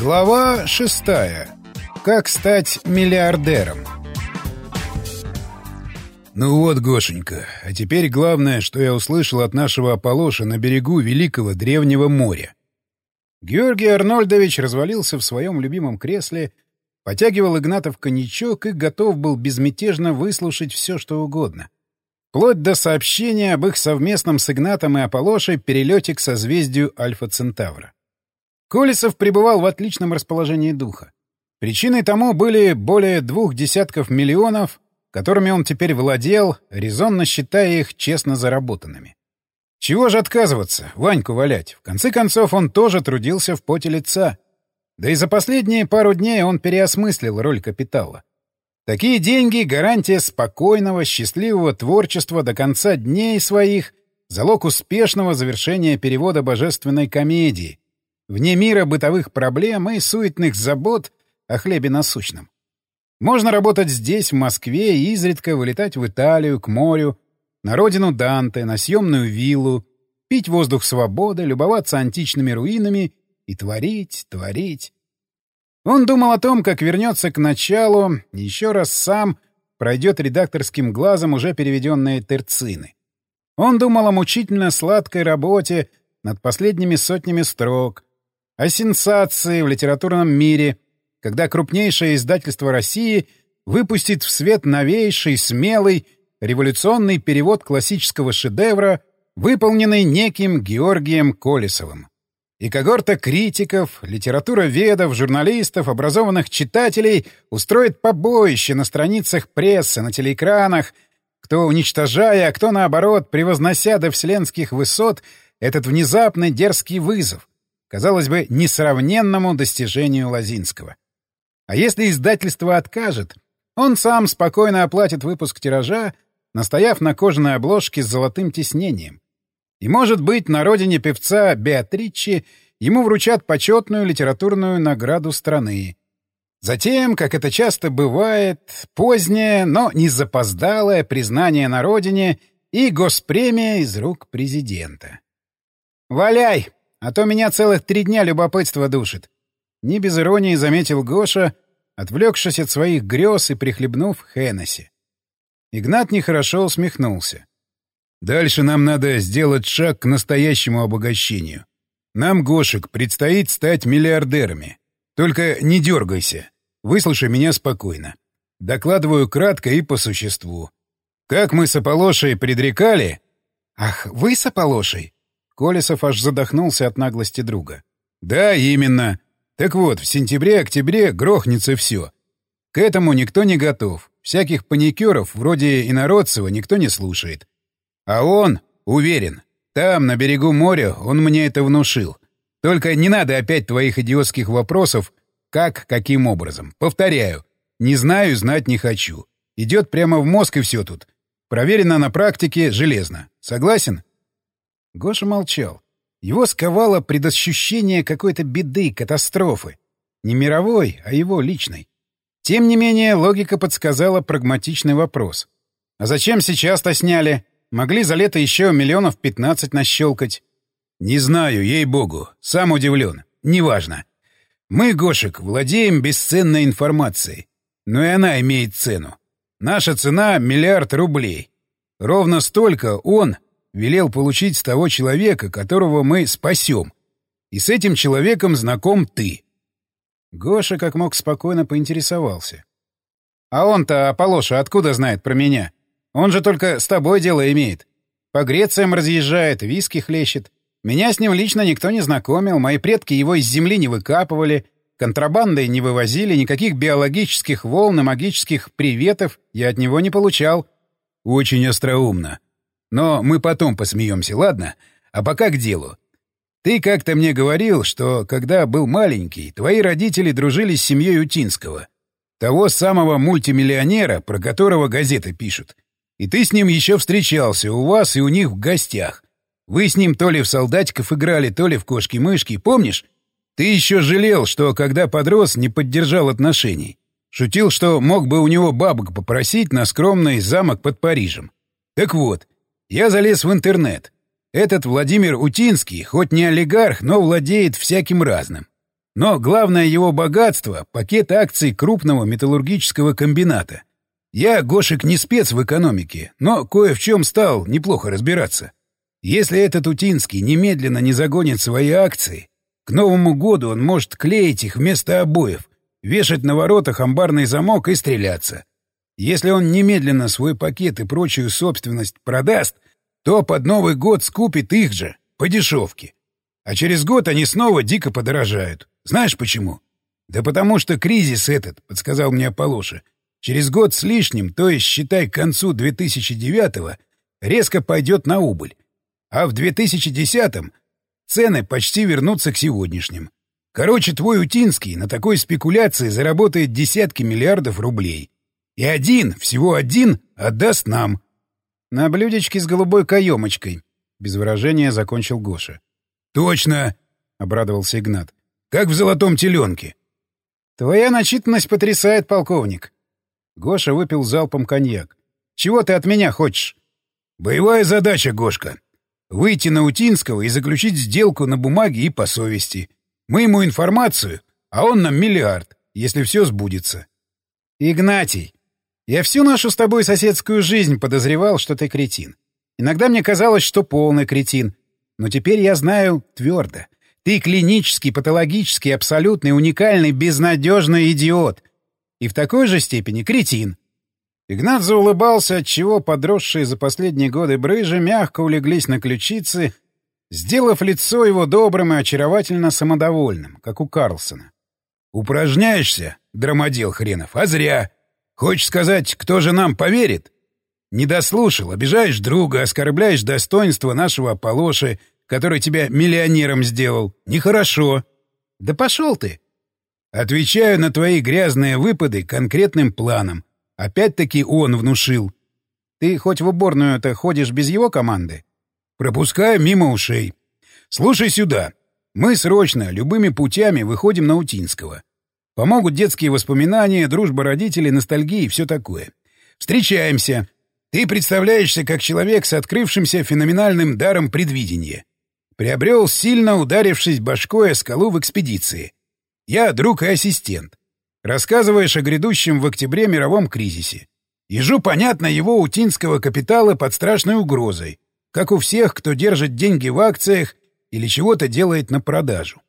Глава шестая. Как стать миллиардером? Ну вот, Гошенька, а теперь главное, что я услышал от нашего Аполоша на берегу Великого Древнего моря. Георгий Арнольдович развалился в своем любимом кресле, потягивал Игнатов коньячок и готов был безмятежно выслушать все, что угодно. Вплоть до сообщения об их совместном с Игнатом и Аполошей перелете к созвездию Альфа-Центавра. Колесов пребывал в отличном расположении духа. Причиной тому были более двух десятков миллионов, которыми он теперь владел, резонно считая их честно заработанными. Чего же отказываться, Ваньку валять? В конце концов, он тоже трудился в поте лица. Да и за последние пару дней он переосмыслил роль капитала. Такие деньги — гарантия спокойного, счастливого творчества до конца дней своих, залог успешного завершения перевода божественной комедии, вне мира бытовых проблем и суетных забот о хлебе насущном. Можно работать здесь, в Москве, и изредка вылетать в Италию, к морю, на родину Данте, на съемную виллу, пить воздух свободы, любоваться античными руинами и творить, творить. Он думал о том, как вернется к началу, еще раз сам пройдет редакторским глазом уже переведенные терцины. Он думал о мучительно сладкой работе над последними сотнями строк, о сенсации в литературном мире, когда крупнейшее издательство России выпустит в свет новейший, смелый, революционный перевод классического шедевра, выполненный неким Георгием Колесовым. И когорта критиков, литературоведов, журналистов, образованных читателей устроит побоище на страницах прессы, на телеэкранах, кто уничтожая, а кто, наоборот, превознося до вселенских высот этот внезапный дерзкий вызов — казалось бы, несравненному достижению Лозинского. А если издательство откажет, он сам спокойно оплатит выпуск тиража, настояв на кожаной обложке с золотым тиснением. И, может быть, на родине певца Беатричи ему вручат почетную литературную награду страны. Затем, как это часто бывает, позднее, но не запоздалое признание на родине и госпремия из рук президента. «Валяй!» А то меня целых три дня любопытство душит. Не без иронии заметил Гоша, отвлекшись от своих грез и прихлебнув Хеннесси. Игнат нехорошо усмехнулся. «Дальше нам надо сделать шаг к настоящему обогащению. Нам, Гошек, предстоит стать миллиардерами. Только не дергайся. Выслушай меня спокойно. Докладываю кратко и по существу. Как мы с Аполошей предрекали...» «Ах, вы с Аполошей?» Колесов аж задохнулся от наглости друга. «Да, именно. Так вот, в сентябре-октябре грохнется все. К этому никто не готов. Всяких паникеров, вроде Инородцева, никто не слушает. А он, уверен, там, на берегу моря, он мне это внушил. Только не надо опять твоих идиотских вопросов «как, каким образом». Повторяю, не знаю, знать не хочу. Идет прямо в мозг и все тут. Проверено на практике железно. Согласен?» Гоша молчал. Его сковало предощущение какой-то беды, катастрофы. Не мировой, а его личной. Тем не менее, логика подсказала прагматичный вопрос. «А зачем сейчас-то сняли? Могли за лето еще миллионов пятнадцать нащелкать». «Не знаю, ей-богу. Сам удивлен. Неважно. Мы, Гошек, владеем бесценной информацией. Но и она имеет цену. Наша цена — миллиард рублей. Ровно столько он, велел получить с того человека, которого мы спасем. И с этим человеком знаком ты. Гоша как мог спокойно поинтересовался. «А он-то, Аполоша, откуда знает про меня? Он же только с тобой дело имеет. По Грециям разъезжает, виски хлещет. Меня с ним лично никто не знакомил, мои предки его из земли не выкапывали, контрабандой не вывозили, никаких биологических волн и магических приветов я от него не получал». «Очень остроумно. Но мы потом посмеемся, ладно? А пока к делу. Ты как-то мне говорил, что, когда был маленький, твои родители дружили с семьей Утинского. Того самого мультимиллионера, про которого газеты пишут. И ты с ним еще встречался у вас и у них в гостях. Вы с ним то ли в солдатиков играли, то ли в кошки-мышки, помнишь? Ты еще жалел, что, когда подрос, не поддержал отношений. Шутил, что мог бы у него бабок попросить на скромный замок под Парижем. Так вот, я залез в интернет. Этот Владимир Утинский, хоть не олигарх, но владеет всяким разным. Но главное его богатство — пакет акций крупного металлургического комбината. Я, Гошек, не спец в экономике, но кое в чем стал неплохо разбираться. Если этот Утинский немедленно не загонит свои акции, к Новому году он может клеить их вместо обоев, вешать на воротах амбарный замок и стреляться. Если он немедленно свой пакет и прочую собственность продаст, то под Новый год скупит их же, по дешевке. А через год они снова дико подорожают. Знаешь почему? Да потому что кризис этот, подсказал мне Аполлоша, через год с лишним, то есть считай к концу 2009-го, резко пойдет на убыль. А в 2010-м цены почти вернутся к сегодняшним. Короче, твой Утинский на такой спекуляции заработает десятки миллиардов рублей. И один, всего один, отдаст нам. На блюдечке с голубой каемочкой. Без выражения закончил Гоша. «Точно!» — обрадовался Игнат. «Как в золотом теленке!» «Твоя начитанность потрясает, полковник!» Гоша выпил залпом коньяк. «Чего ты от меня хочешь?» «Боевая задача, Гошка. Выйти на Утинского и заключить сделку на бумаге и по совести. Мы ему информацию, а он нам миллиард, если все сбудется». «Игнатий, я всю нашу с тобой соседскую жизнь подозревал, что ты кретин. Иногда мне казалось, что полный кретин. Но теперь я знаю твердо. Ты клинический, патологический, абсолютный, уникальный, безнадежный идиот. И в такой же степени кретин. Игнат заулыбался, отчего подросшие за последние годы брыжи мягко улеглись на ключицы, сделав лицо его добрым и очаровательно самодовольным, как у Карлсона. «Упражняешься, драмодел хренов, а зря!» Хочешь сказать, кто же нам поверит? Не дослушал, обижаешь друга, оскорбляешь достоинство нашего Аполлоши, который тебя миллионером сделал. Нехорошо. Да пошел ты. Отвечаю на твои грязные выпады конкретным планом. Опять-таки он внушил. Ты хоть в уборную-то ходишь без его команды? Пропускаю мимо ушей. Слушай сюда. Мы срочно, любыми путями выходим на Утинского. Помогут детские воспоминания, дружба родителей, ностальгия и все такое. Встречаемся. Ты представляешься как человек с открывшимся феноменальным даром предвидения. Приобрел, сильно ударившись башкой о скалу в экспедиции. Я друг и ассистент. Рассказываешь о грядущем в октябре мировом кризисе. Ежу понятно его утинского капитала под страшной угрозой, как у всех, кто держит деньги в акциях или чего-то делает на продажу.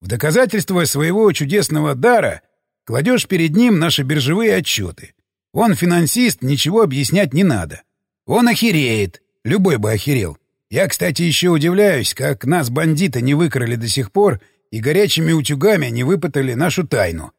В доказательство своего чудесного дара кладешь перед ним наши биржевые отчеты. Он финансист, ничего объяснять не надо. Он охереет. Любой бы охерел. Я, кстати, еще удивляюсь, как нас бандиты не выкрали до сих пор и горячими утюгами не выпытали нашу тайну.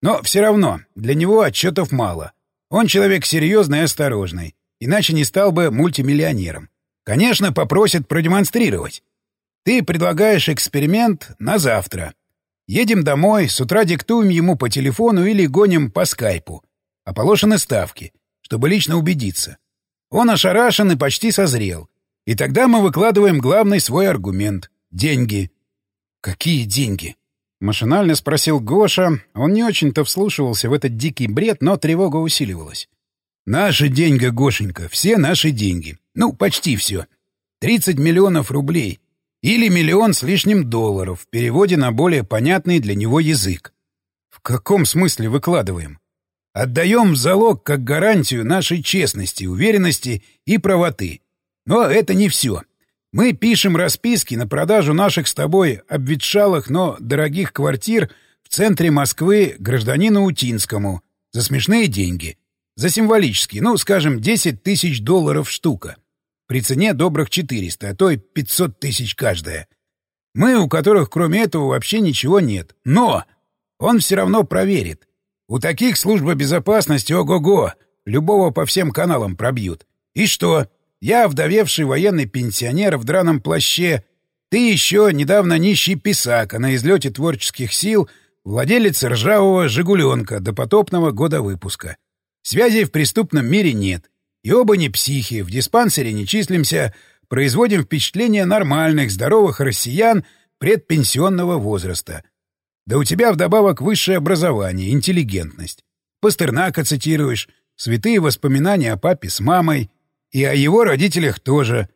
Но все равно, для него отчетов мало. Он человек серьезный и осторожный, иначе не стал бы мультимиллионером. Конечно, попросят продемонстрировать. Ты предлагаешь эксперимент на завтра. Едем домой, с утра диктуем ему по телефону или гоним по скайпу. Ополошены ставки, чтобы лично убедиться. Он ошарашен и почти созрел. И тогда мы выкладываем главный свой аргумент — деньги. «Какие деньги?» — машинально спросил Гоша. Он не очень-то вслушивался в этот дикий бред, но тревога усиливалась. «Наши деньги, Гошенька, все наши деньги. Ну, почти все. 30 миллионов рублей. Или миллион с лишним долларов в переводе на более понятный для него язык. В каком смысле выкладываем? Отдаем в залог как гарантию нашей честности, уверенности и правоты. Но это не все. Мы пишем расписки на продажу наших с тобой обветшалых, но дорогих квартир в центре Москвы гражданину Утинскому за смешные деньги. За символические, ну, скажем, 10 тысяч долларов штука при цене добрых 400, а то и 500 тысяч каждая. Мы, у которых кроме этого вообще ничего нет. Но он все равно проверит. У таких служба безопасности ого-го, любого по всем каналам пробьют. И что? Я вдовевший военный пенсионер в драном плаще, ты еще недавно нищий писак, а на излете творческих сил владелец ржавого «Жигуленка» до потопного года выпуска. Связей в преступном мире нет. И оба не психи, в диспансере не числимся, производим впечатление нормальных, здоровых россиян предпенсионного возраста. Да у тебя вдобавок высшее образование, интеллигентность. Пастернака цитируешь, святые воспоминания о папе с мамой, и о его родителях тоже.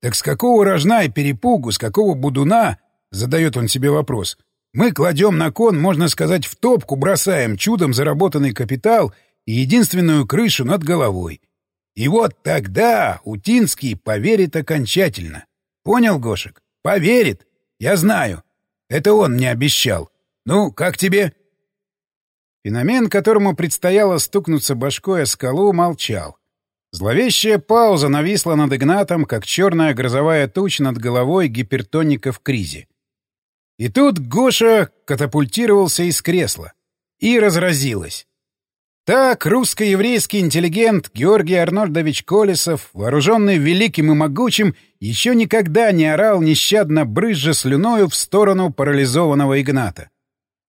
Так с какого рожна и перепугу, с какого будуна, задает он себе вопрос, Мы кладем на кон, можно сказать, в топку бросаем чудом заработанный капитал и единственную крышу над головой. И вот тогда Утинский поверит окончательно. Понял, Гошек? Поверит. Я знаю. Это он мне обещал. Ну, как тебе? Феномен, которому предстояло стукнуться башкой о скалу, молчал. Зловещая пауза нависла над Игнатом, как черная грозовая туча над головой гипертоника в кризе. И тут Гоша катапультировался из кресла. И разразилась. Так русско-еврейский интеллигент Георгий Арнольдович Колесов, вооруженный великим и могучим, еще никогда не орал нещадно брызжа слюною в сторону парализованного Игната.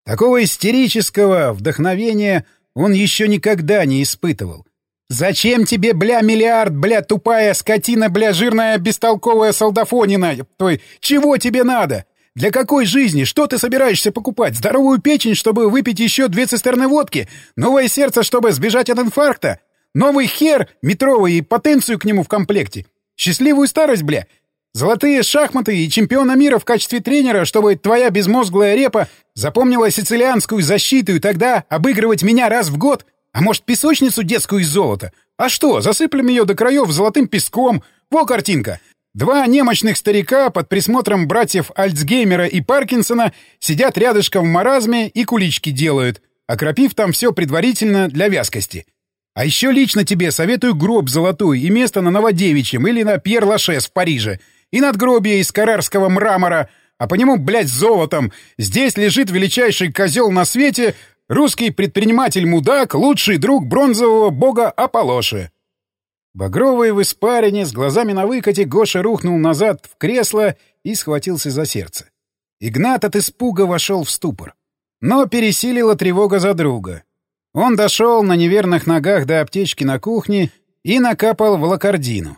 Такого истерического вдохновения он еще никогда не испытывал. «Зачем тебе, бля, миллиард, бля, тупая скотина, бля, жирная бестолковая солдафонина? Той, чего тебе надо? Для какой жизни? Что ты собираешься покупать? Здоровую печень, чтобы выпить еще две цистерны водки? Новое сердце, чтобы сбежать от инфаркта? Новый хер метровый и потенцию к нему в комплекте? Счастливую старость, бля? Золотые шахматы и чемпиона мира в качестве тренера, чтобы твоя безмозглая репа запомнила сицилианскую защиту и тогда обыгрывать меня раз в год? А может, песочницу детскую из золота? А что, засыплем ее до краев золотым песком? Во картинка! Два немощных старика под присмотром братьев Альцгеймера и Паркинсона сидят рядышком в маразме и кулички делают, окропив там все предварительно для вязкости. А еще лично тебе советую гроб золотой и место на Новодевичьем или на Пьер-Лашес в Париже, и надгробие из карарского мрамора, а по нему, блядь, золотом. Здесь лежит величайший козел на свете, русский предприниматель-мудак, лучший друг бронзового бога Аполлоши. Багровый в испарине, с глазами на выкате, Гоша рухнул назад в кресло и схватился за сердце. Игнат от испуга вошел в ступор. Но пересилила тревога за друга. Он дошел на неверных ногах до аптечки на кухне и накапал волокордину.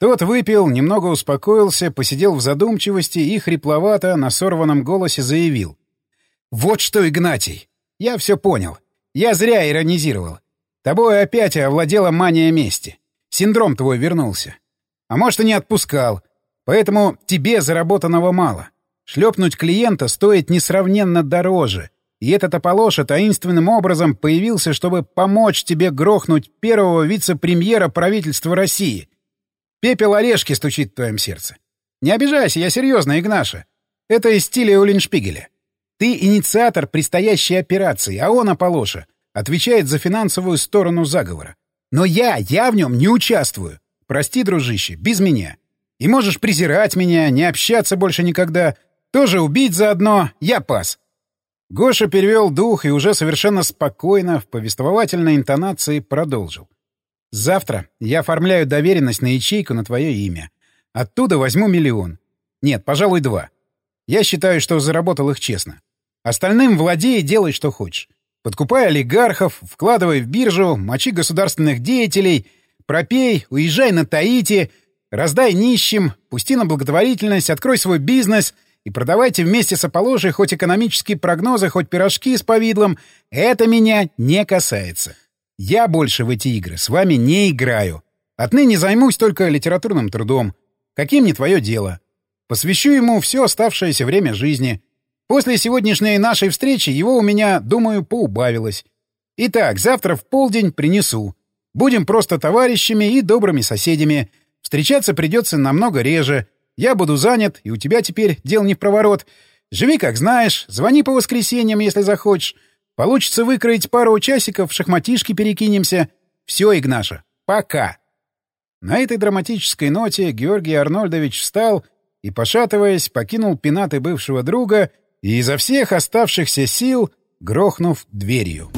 Тот выпил, немного успокоился, посидел в задумчивости и хрипловато на сорванном голосе заявил. «Вот что, Игнатий! Я все понял. Я зря иронизировал. Тобой опять овладела мания мести. Синдром твой вернулся. А может, и не отпускал. Поэтому тебе заработанного мало. Шлепнуть клиента стоит несравненно дороже. И этот Аполлоша таинственным образом появился, чтобы помочь тебе грохнуть первого вице-премьера правительства России. Пепел орешки стучит в твоем сердце. Не обижайся, я серьезно, Игнаша. Это из стиля Улиншпигеля. Ты инициатор предстоящей операции, а он, Аполлоша, отвечает за финансовую сторону заговора. Но я, я в нем не участвую. Прости, дружище, без меня. И можешь презирать меня, не общаться больше никогда. Тоже убить заодно. Я пас. Гоша перевел дух и уже совершенно спокойно, в повествовательной интонации продолжил. «Завтра я оформляю доверенность на ячейку на твое имя. Оттуда возьму миллион. Нет, пожалуй, два. Я считаю, что заработал их честно. Остальным владей и делай, что хочешь. Подкупай олигархов, вкладывай в биржу, мочи государственных деятелей, пропей, уезжай на Таити, раздай нищим, пусти на благотворительность, открой свой бизнес и продавайте вместе с Аполлошей хоть экономические прогнозы, хоть пирожки с повидлом. Это меня не касается. Я больше в эти игры с вами не играю. Отныне займусь только литературным трудом. Каким не твое дело. Посвящу ему все оставшееся время жизни — После сегодняшней нашей встречи его у меня, думаю, поубавилось. Итак, завтра в полдень принесу. Будем просто товарищами и добрыми соседями. Встречаться придется намного реже. Я буду занят, и у тебя теперь дел не в проворот. Живи как знаешь, звони по воскресеньям, если захочешь. Получится выкроить пару часиков, в шахматишки перекинемся. Все, Игнаша, пока. На этой драматической ноте Георгий Арнольдович встал и, пошатываясь, покинул пенаты бывшего друга — и изо всех оставшихся сил грохнув дверью.